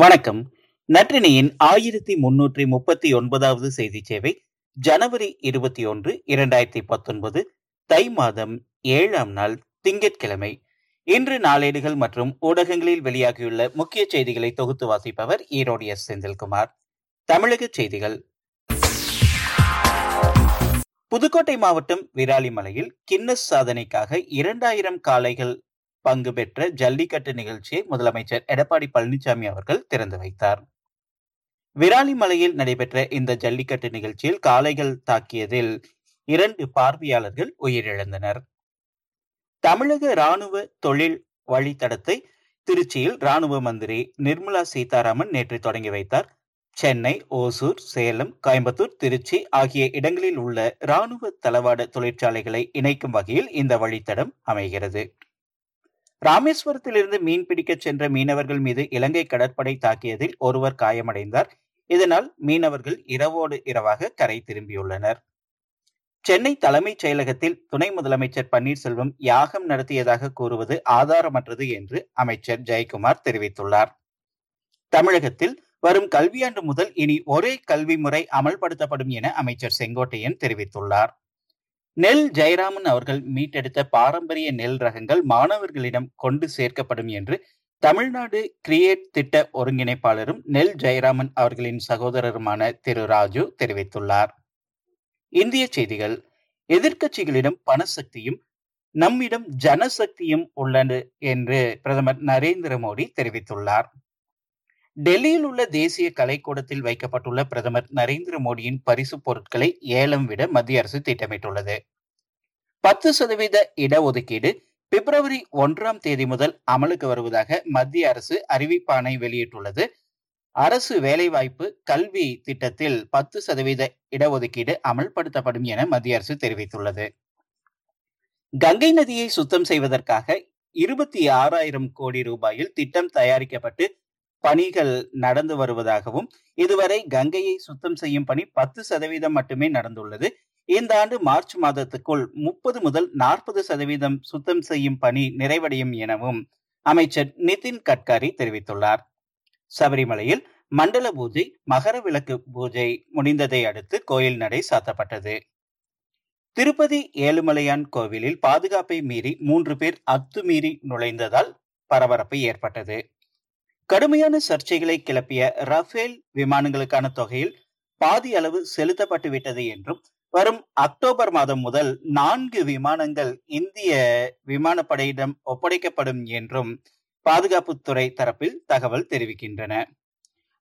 வணக்கம். நற்றினியின் ஆயிரத்தி முன்னூற்றி முப்பத்தி ஒன்பதாவது செய்தி சேவை ஜனவரி இருபத்தி ஒன்று இரண்டாயிரத்தி பத்தொன்பது தை மாதம் ஏழாம் நாள் திங்கட்கிழமை. இன்று நாளேடுகள் மற்றும் ஊடகங்களில் வெளியாகியுள்ள முக்கிய செய்திகளை தொகுத்து வாசிப்பவர் ஈரோடு எஸ். செந்தில்குமார். தமிழக செய்திகள். புதுக்கோட்டை மாவட்டம் விராலிமலையில் கின்னஸ் சாதனைக்காக இரண்டாயிரம் காளைகள் பங்கு பெற்ற ஜல்லிக்கட்டு நிகழ்ச்சியை முதலமைச்சர் எடப்பாடி பழனிசாமி அவர்கள் திறந்து வைத்தார். விராலிமலையில் நடைபெற்ற இந்த ஜல்லிக்கட்டு நிகழ்ச்சியில் காளைகள் தாக்கியதில் இரண்டு பார்வையாளர்கள் உயிரிழந்தனர். தமிழக ராணுவ தொழில் வழித்தடத்தை திருச்சியில் ராணுவ மந்திரி நிர்மலா சீதாராமன் நேற்று தொடங்கி வைத்தார். சென்னை ஓசூர் சேலம் கோயம்புத்தூர் திருச்சி ஆகிய இடங்களில் உள்ள ராணுவ தளவாட தொழிற்சாலைகளை இணைக்கும் வகையில் இந்த வழித்தடம் அமைகிறது. ராமேஸ்வரத்திலிருந்து மீன் பிடிக்க சென்ற மீனவர்கள் மீது இலங்கை கடற்படை தாக்கியதில் ஒருவர் காயமடைந்தார். இதனால் மீனவர்கள் இரவோடு இரவாக கரை திரும்பியுள்ளனர். சென்னை தலைமைச் செயலகத்தில் துணை முதலமைச்சர் பன்னீர்செல்வம் யாகம் நடத்தியதாக கூறுவது ஆதாரமற்றது என்று அமைச்சர் ஜெயக்குமார் தெரிவித்துள்ளார். தமிழகத்தில் வரும் கல்வியாண்டு முதல் இனி ஒரே கல்வி முறை அமல்படுத்தப்படும் என அமைச்சர் செங்கோட்டையன் தெரிவித்துள்ளார். நெல் ஜெயராமன் அவர்கள் மீட்டெடுத்த பாரம்பரிய நெல் ரகங்கள் மாணவர்களிடம் கொண்டு சேர்க்கப்படும் என்று தமிழ்நாடு கிரியேட் திட்ட ஒருங்கிணைப்பாளரும் நெல் ஜெயராமன் அவர்களின் சகோதரருமான திரு ராஜு தெரிவித்துள்ளார். இந்திய செய்திகள். எதிர்க்கட்சிகளிடம் பணசக்தியும் நம்மிடம் ஜனசக்தியும் உள்ளது என்று பிரதமர் நரேந்திர மோடி தெரிவித்துள்ளார். டெல்லியில் உள்ள தேசிய கலைக்கூடத்தில் வைக்கப்பட்டுள்ள பிரதமர் நரேந்திர மோடியின் பரிசு பொருட்களை ஏலம் விட மத்திய அரசு திட்டமிட்டுள்ளது. பத்து சதவீத இடஒதுக்கீடு பிப்ரவரி ஒன்றாம் தேதி முதல் அமலுக்கு வருவதாக மத்திய அரசு அறிவிப்பானை வெளியிட்டுள்ளது. அரசு வேலைவாய்ப்பு கல்வி திட்டத்தில் பத்து சதவீத இடஒதுக்கீடு அமல்படுத்தப்படும் என மத்திய அரசு தெரிவித்துள்ளது. கங்கை நதியை சுத்தம் செய்வதற்காக இருபத்தி ஆறாயிரம் கோடி ரூபாயில் திட்டம் தயாரிக்கப்பட்டு பணிகள் நடந்து வருவதாகவும் இதுவரை கங்கையை சுத்தம் செய்யும் பணி பத்து சதவீதம் மட்டுமே நடந்துள்ளது. இந்த ஆண்டு மார்ச் மாதத்துக்குள் முப்பது முதல் நாற்பது சதவீதம் சுத்தம் செய்யும் பணி நிறைவடையும் எனவும் அமைச்சர் நிதின் கட்காரி தெரிவித்துள்ளார். சபரிமலையில் மண்டல பூஜை மகர விளக்கு பூஜை முடிந்ததை அடுத்து கோயில் நடை சாத்தப்பட்டது. திருப்பதி ஏழுமலையான் கோவிலில் பாதுகாப்பை மீறி மூன்று பேர் அத்துமீறி நுழைந்ததால் பரபரப்பு ஏற்பட்டது. கடுமையான சர்ச்சைகளை கிளப்பிய ரஃபேல் விமானங்களுக்கான தொகையில் பாதி அளவு செலுத்தப்பட்டு விட்டது என்றும் வரும் அக்டோபர் மாதம் முதல் நான்கு விமானங்கள் இந்திய விமானப்படையிடம் ஒப்படைக்கப்படும் என்றும் பாதுகாப்புத்துறை தரப்பில் தகவல் தெரிவிக்கின்றன.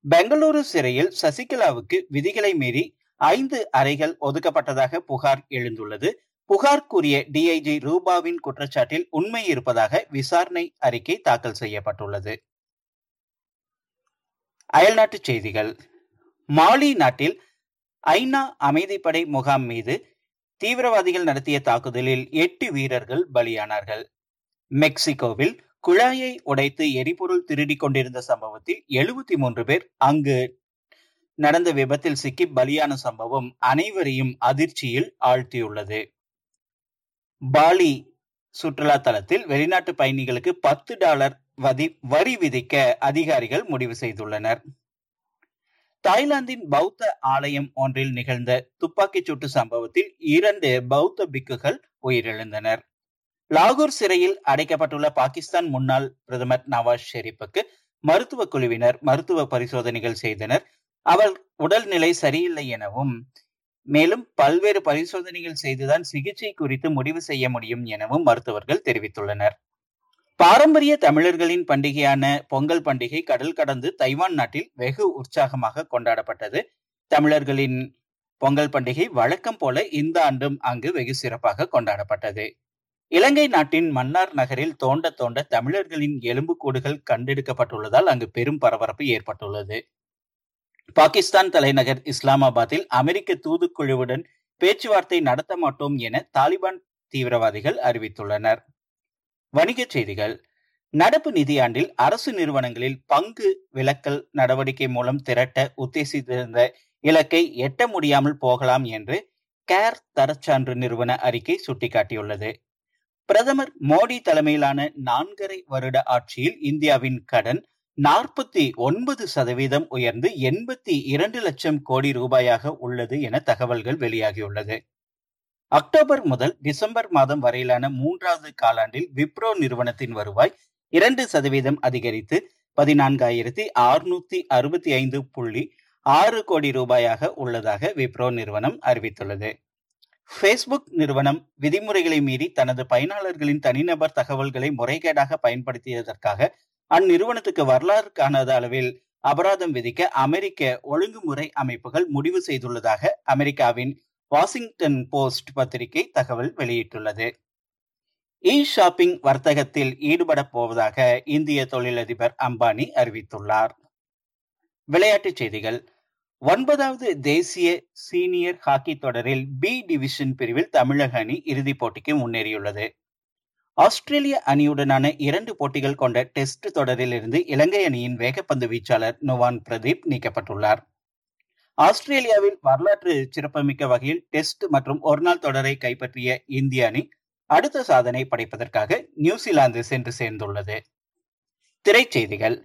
பெங்களூரு சிறையில் சசிகலாவுக்கு விதிகளை மீறி ஐந்து அறைகள் ஒதுக்கப்பட்டதாக புகார் எழுந்துள்ளது. புகார் கூறிய டிஐஜி ரூபாவின் குற்றச்சாட்டில் உண்மை இருப்பதாக விசாரணை அறிக்கை தாக்கல் செய்யப்பட்டுள்ளது. அயல்நாட்டுச் செய்திகள். மாலி நாட்டில் ஐநா அமைதிப்படை முகாம் மீது தீவிரவாதிகள் நடத்திய தாக்குதலில் எட்டு வீரர்கள் பலியானார்கள். மெக்சிகோவில் குழாயை உடைத்து எரிபொருள் திருடிக் கொண்டிருந்த சம்பவத்தில் எழுபத்தி மூன்று பேர் அங்கு நடந்த விபத்தில் சிக்கி பலியான சம்பவம் அனைவரையும் அதிர்ச்சியில் ஆழ்த்தியுள்ளது. பாலி சுற்றுலா தலத்தில் வெளிநாட்டு பயணிகளுக்கு பத்து டாலர் வரி விதிக்க அதிகாரிகள் முடிவு செய்துள்ளனர். தாய்லாந்தின் பௌத்த ஆலயம் ஒன்றில் நிகழ்ந்த துப்பாக்கிச் சூட்டு சம்பவத்தில் இரண்டு பௌத்த பிக்குகள் உயிரிழந்தனர். லாகூர் சிறையில் அடைக்கப்பட்டுள்ள பாகிஸ்தான் முன்னாள் பிரதமர் நவாஸ் ஷெரீப்புக்கு மருத்துவ குழுவினர் மருத்துவ பரிசோதனைகள் செய்தனர். அவர் உடல்நிலை சரியில்லை எனவும் மேலும் பல்வேறு பரிசோதனைகள் செய்துதான் சிகிச்சை குறித்து முடிவு செய்ய முடியும் எனவும் மருத்துவர்கள் தெரிவித்துள்ளனர். பாரம்பரிய தமிழர்களின் பண்டிகையான பொங்கல் பண்டிகை கடல் கடந்து தைவான் நாட்டில் வெகு உற்சாகமாக கொண்டாடப்பட்டது. தமிழர்களின் பொங்கல் பண்டிகை வழக்கம் போல இந்த ஆண்டும் அங்கு வெகு சிறப்பாக கொண்டாடப்பட்டது. இலங்கை நாட்டின் மன்னார் நகரில் தோண்ட தோண்ட தமிழர்களின் எலும்புக்கூடுகள் கண்டெடுக்கப்பட்டுள்ளதால் அங்கு பெரும் பரபரப்பு ஏற்பட்டுள்ளது. பாகிஸ்தான் தலைநகர் இஸ்லாமாபாத்தில் அமெரிக்க தூதுக்குழுவுடன் பேச்சுவார்த்தை நடத்த மாட்டோம் என தாலிபான் தீவிரவாதிகள் அறிவித்துள்ளனர். வணிகச் செய்திகள். நடப்பு நிதியாண்டில் அரசு நிறுவனங்களில் பங்கு விலக்கல் நடவடிக்கை மூலம் திரட்ட உத்தேசித்திருந்த இலக்கை எட்ட முடியாமல் போகலாம் என்று கேர் தரச்சான்று நிறுவன அறிக்கை சுட்டிக்காட்டியுள்ளது. பிரதமர் மோடி தலைமையிலான நான்கரை வருட ஆட்சியில் இந்தியாவின் கடன் நாற்பத்தி ஒன்பது சதவீதம் உயர்ந்து எண்பத்தி இரண்டு லட்சம் கோடி ரூபாயாக உள்ளது என தகவல்கள் வெளியாகியுள்ளது. அக்டோபர் முதல் டிசம்பர் மாதம் வரையிலான மூன்றாவது காலாண்டில் விப்ரோ நிறுவனத்தின் வருவாய் இரண்டு சதவீதம் அதிகரித்து பதினான்காயிரத்தி அறுநூத்தி அறுபத்தி ஐந்து புள்ளி ஆறு கோடி ரூபாயாக உள்ளதாக விப்ரோ நிறுவனம் அறிவித்துள்ளது. ஃபேஸ்புக் நிறுவனம் விதிமுறைகளை மீறி தனது பயனாளர்களின் தனிநபர் தகவல்களை முறைகேடாக பயன்படுத்தியதற்காக அந்நிறுவனத்துக்கு வரலாறு காணாத அளவில் அபராதம் விதிக்க அமெரிக்க ஒழுங்குமுறை அமைப்புகள் முடிவு செய்துள்ளதாக அமெரிக்காவின் வாஷிங்டன் போஸ்ட் பத்திரிகை தகவல் வெளியிட்டுள்ளது. இ ஷாப்பிங் வர்த்தகத்தில் ஈடுபடப் போவதாக இந்திய தொழிலதிபர் அம்பானி அறிவித்துள்ளார். விளையாட்டுச் செய்திகள். ஒன்பதாவது தேசிய சீனியர் ஹாக்கி தொடரில் பி டிவிஷன் பிரிவில் தமிழக அணி இறுதிப் போட்டிக்கு முன்னேறியுள்ளது. ஆஸ்திரேலிய அணியுடனான இரண்டு போட்டிகள் கொண்ட டெஸ்ட் தொடரில் இருந்து இலங்கை அணியின் வேகப்பந்து வீச்சாளர் நுவான் பிரதீப் நீக்கப்பட்டுள்ளார். ஆஸ்திரேலியாவில் வரலாற்று சிறப்புமிக்க வகையில் டெஸ்ட் மற்றும் ஒருநாள் தொடரை கைப்பற்றிய இந்திய அணி அடுத்த சாதனை படைப்பதற்காக நியூசிலாந்து சென்று சேர்ந்துள்ளது. திரைச்செய்திகள்.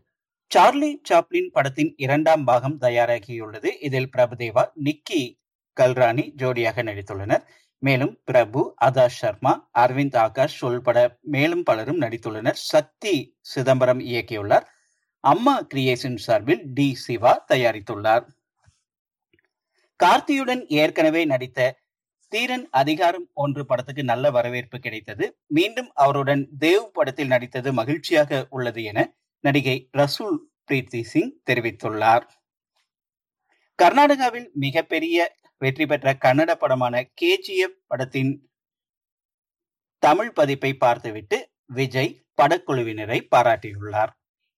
சார்லி சாப்ளின் படத்தின் இரண்டாம் பாகம் தயாராகியுள்ளது. இதில் பிரபுதேவா நிக்கி கல்ராணி ஜோடியாக நடித்துள்ளனர். மேலும் பிரபு அதா சர்மா அரவிந்த் ஆகாஷ் உள்பட மேலும் பலரும் நடித்துள்ளனர். சக்தி சிதம்பரம் இயக்கியுள்ளார். அம்மா கிரியேஷன் சார்பில் டி சிவா தயாரித்துள்ளார். கார்த்தியுடன் ஏற்கனவே நடித்த தீரன் அதிகாரம் ஒன்று படத்துக்கு நல்ல வரவேற்பு கிடைத்தது. மீண்டும் அவருடன் தேவ் படத்தில் நடித்தது மகிழ்ச்சியாக உள்ளது என நடிகை ரசூல் பிரீத்தி சிங் தெரிவித்துள்ளார். கர்நாடகாவில் மிகப்பெரிய வெற்றி பெற்ற கன்னட படமான கேஜிஎஃப் படத்தின் தமிழ் பதிப்பை பார்த்துவிட்டு விஜய் படக்குழுவினரை பாராட்டியுள்ளார்.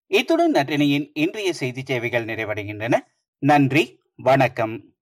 இத்துடன் நட்டினியின் இன்றைய செய்தி சேவைகள் நிறைவடைகின்றன. நன்றி வணக்கம்.